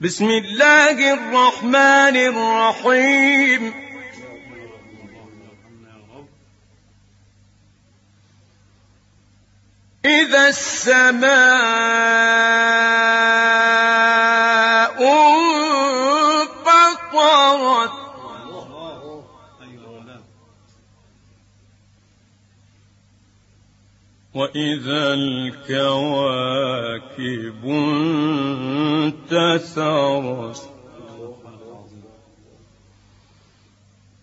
بسم الله الرحمن الرحيم. إذا السماء انفطرت وإذا الكواكب انتثرت.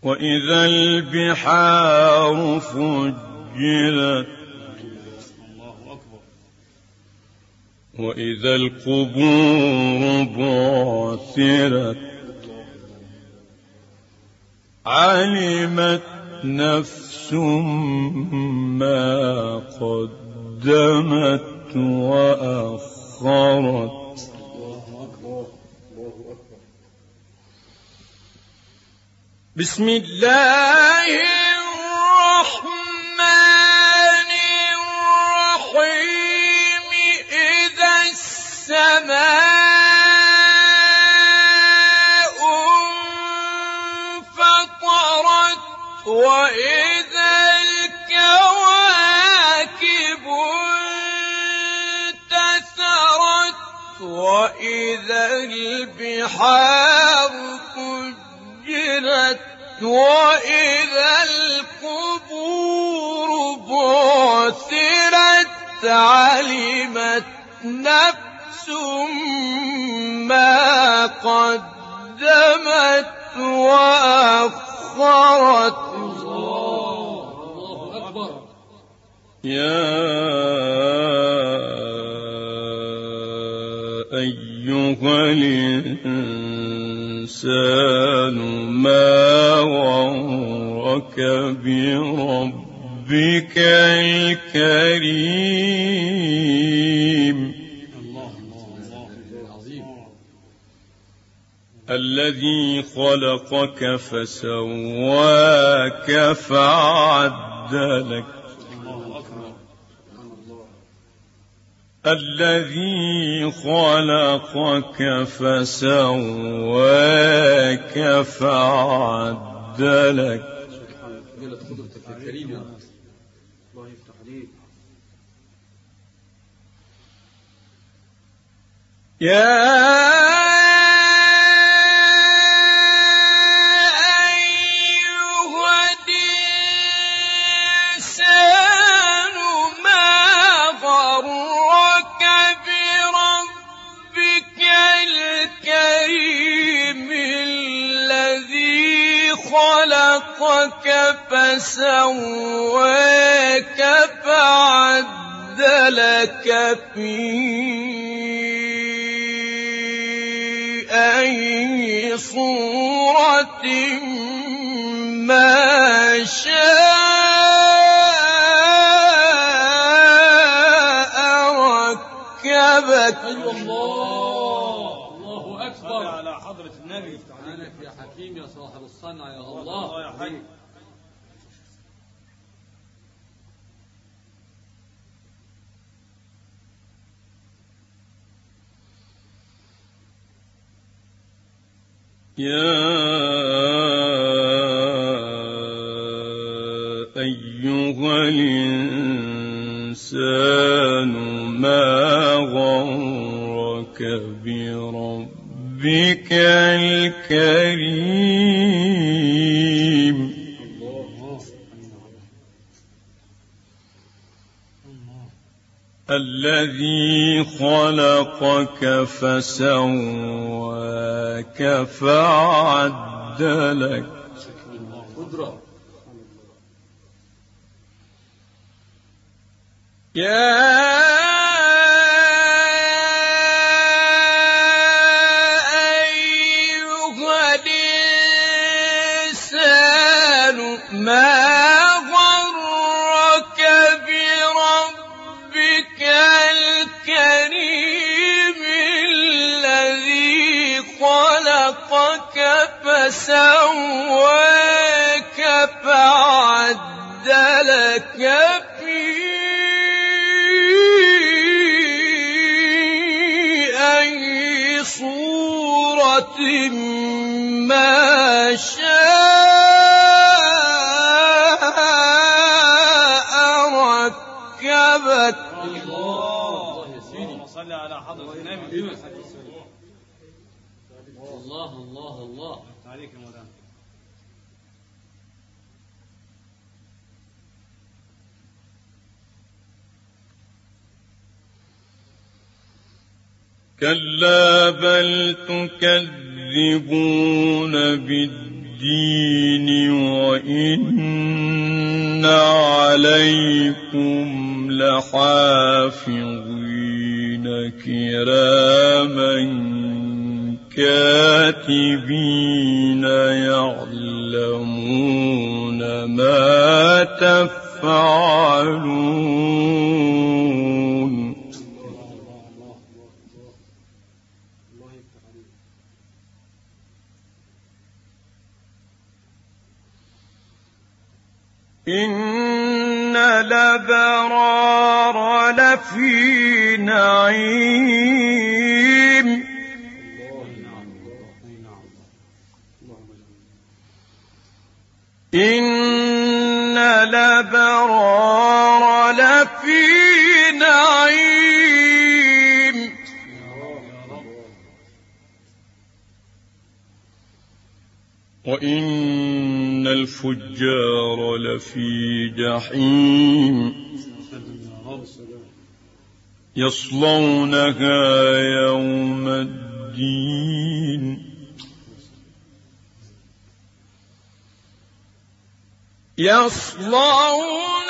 وإذا البحار فجرت. وإذا القبور بعثرت. علمت نفس ما قدمت وأخرت. بسم الله الرحمن وإذا البحار فجرت وإذا القبور بعثرت علمت نفس ما قدمت وأخرت. يا الإنسان ما غرك بربك الكريم. الذي خلقك فسواك فعدلك. الذي خلقك فسواك فعدلك. يا خلقك فسواك فعدلك في أي صورة ما شاء ركبك الله. الله أكبر على حضرة النبي. سبحانك يا حكيم يا صاحب الصنع يا الله. يا حي يا أيها الإنسان بربك الكريم الذي خلقك فسواك فعدلك يا فسواك فعدلك في أي صورة ما شاء ركبت الله يا سيدي اللهم صل على حضرة النبي. الله الله الله. عليك يا مولانا كلا بل تكذبون بالدين وإن عليكم لحافظين كراما كاتبين يعلمون ما تفعلون. إن الأبرار لفي نعيم إن الأبرار لفي نعيم وإن الفجار لفي جحيم. يصلونها يوم الدين. يصلونها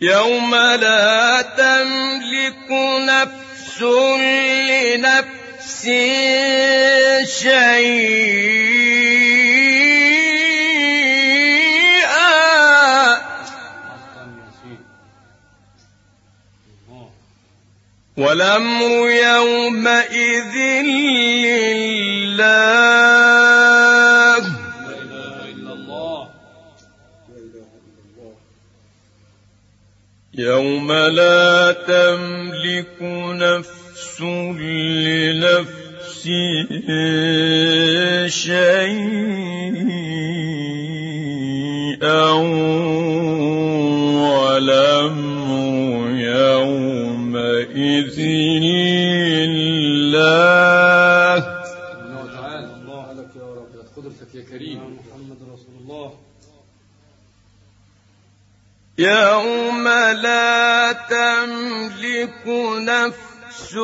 يوم لا تملك نفس لنفس شيئا. والأمر يومئذ لله. يوم لا تملك نفس لنفس شيئا والأمر يومئذ لله. يوم لا تملك نفس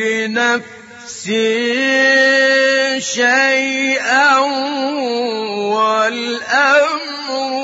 لنفس شيئا يومئذ